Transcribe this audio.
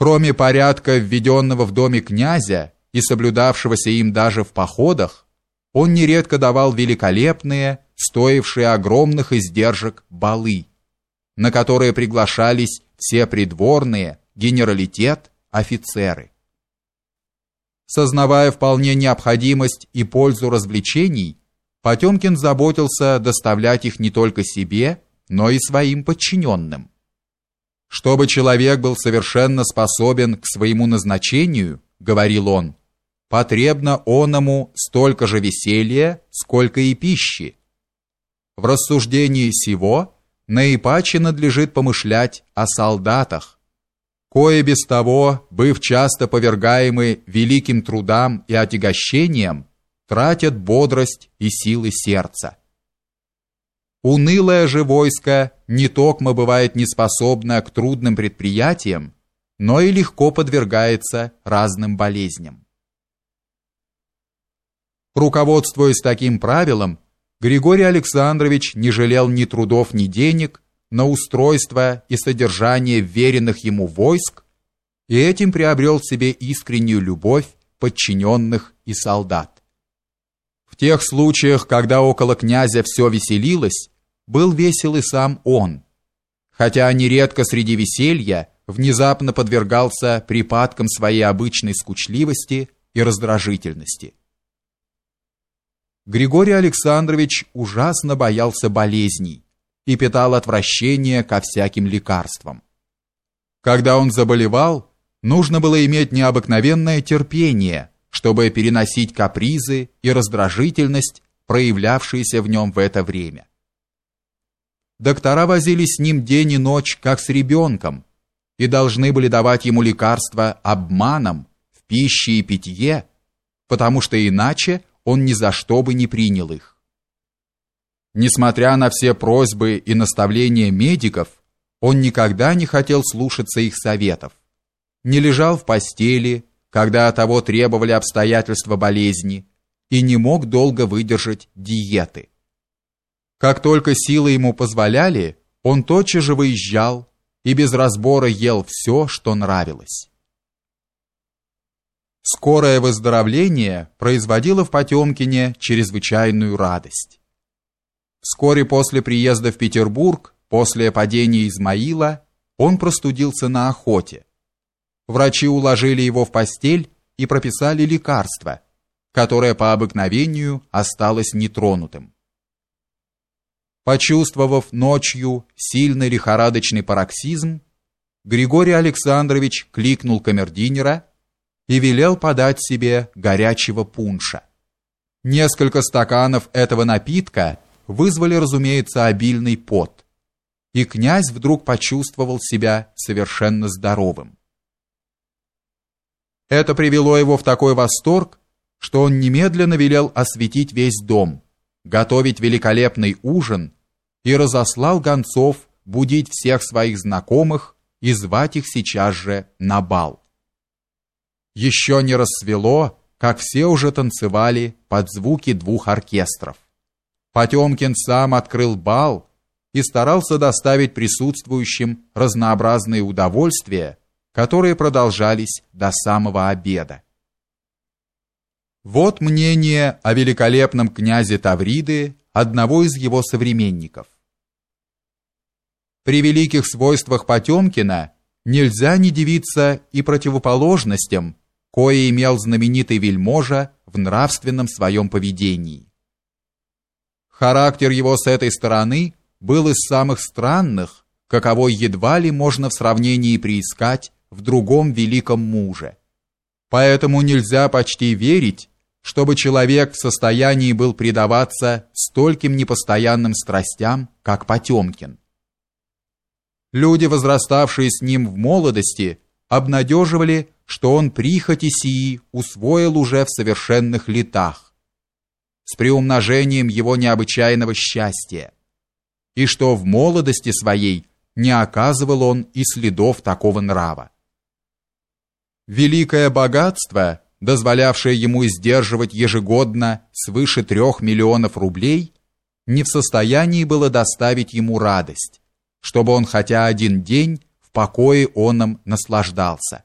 Кроме порядка, введенного в доме князя и соблюдавшегося им даже в походах, он нередко давал великолепные, стоившие огромных издержек, балы, на которые приглашались все придворные, генералитет, офицеры. Сознавая вполне необходимость и пользу развлечений, Потемкин заботился доставлять их не только себе, но и своим подчиненным. Чтобы человек был совершенно способен к своему назначению, говорил он, потребно оному столько же веселья, сколько и пищи. В рассуждении сего наипаче надлежит помышлять о солдатах, кое без того, быв часто повергаемы великим трудам и отягощениям, тратят бодрость и силы сердца. Унылое же войско не токмо бывает неспособно к трудным предприятиям, но и легко подвергается разным болезням. Руководствуясь таким правилом, Григорий Александрович не жалел ни трудов, ни денег на устройство и содержание веренных ему войск и этим приобрел себе искреннюю любовь подчиненных и солдат. Тех случаях, когда около князя все веселилось, был весел и сам он, хотя нередко среди веселья внезапно подвергался припадкам своей обычной скучливости и раздражительности. Григорий Александрович ужасно боялся болезней и питал отвращение ко всяким лекарствам. Когда он заболевал, нужно было иметь необыкновенное терпение, чтобы переносить капризы и раздражительность, проявлявшиеся в нем в это время. Доктора возились с ним день и ночь, как с ребенком, и должны были давать ему лекарства обманом в пище и питье, потому что иначе он ни за что бы не принял их. Несмотря на все просьбы и наставления медиков, он никогда не хотел слушаться их советов. Не лежал в постели, когда того требовали обстоятельства болезни, и не мог долго выдержать диеты. Как только силы ему позволяли, он тотчас же выезжал и без разбора ел все, что нравилось. Скорое выздоровление производило в Потемкине чрезвычайную радость. Вскоре после приезда в Петербург, после падения Измаила, он простудился на охоте. Врачи уложили его в постель и прописали лекарство, которое по обыкновению осталось нетронутым. Почувствовав ночью сильный лихорадочный пароксизм, Григорий Александрович кликнул камердинера и велел подать себе горячего пунша. Несколько стаканов этого напитка вызвали, разумеется, обильный пот, и князь вдруг почувствовал себя совершенно здоровым. Это привело его в такой восторг, что он немедленно велел осветить весь дом, готовить великолепный ужин и разослал гонцов будить всех своих знакомых и звать их сейчас же на бал. Еще не рассвело, как все уже танцевали под звуки двух оркестров. Потемкин сам открыл бал и старался доставить присутствующим разнообразные удовольствия, которые продолжались до самого обеда. Вот мнение о великолепном князе Тавриды одного из его современников. При великих свойствах Потемкина нельзя не дивиться и противоположностям, кое имел знаменитый вельможа в нравственном своем поведении. Характер его с этой стороны был из самых странных, каковой едва ли можно в сравнении приискать в другом великом муже. Поэтому нельзя почти верить, чтобы человек в состоянии был предаваться стольким непостоянным страстям, как Потемкин. Люди, возраставшие с ним в молодости, обнадеживали, что он прихоти сии усвоил уже в совершенных летах, с приумножением его необычайного счастья, и что в молодости своей не оказывал он и следов такого нрава. Великое богатство – дозволявшее ему издерживать ежегодно свыше трех миллионов рублей, не в состоянии было доставить ему радость, чтобы он хотя один день в покое оном наслаждался.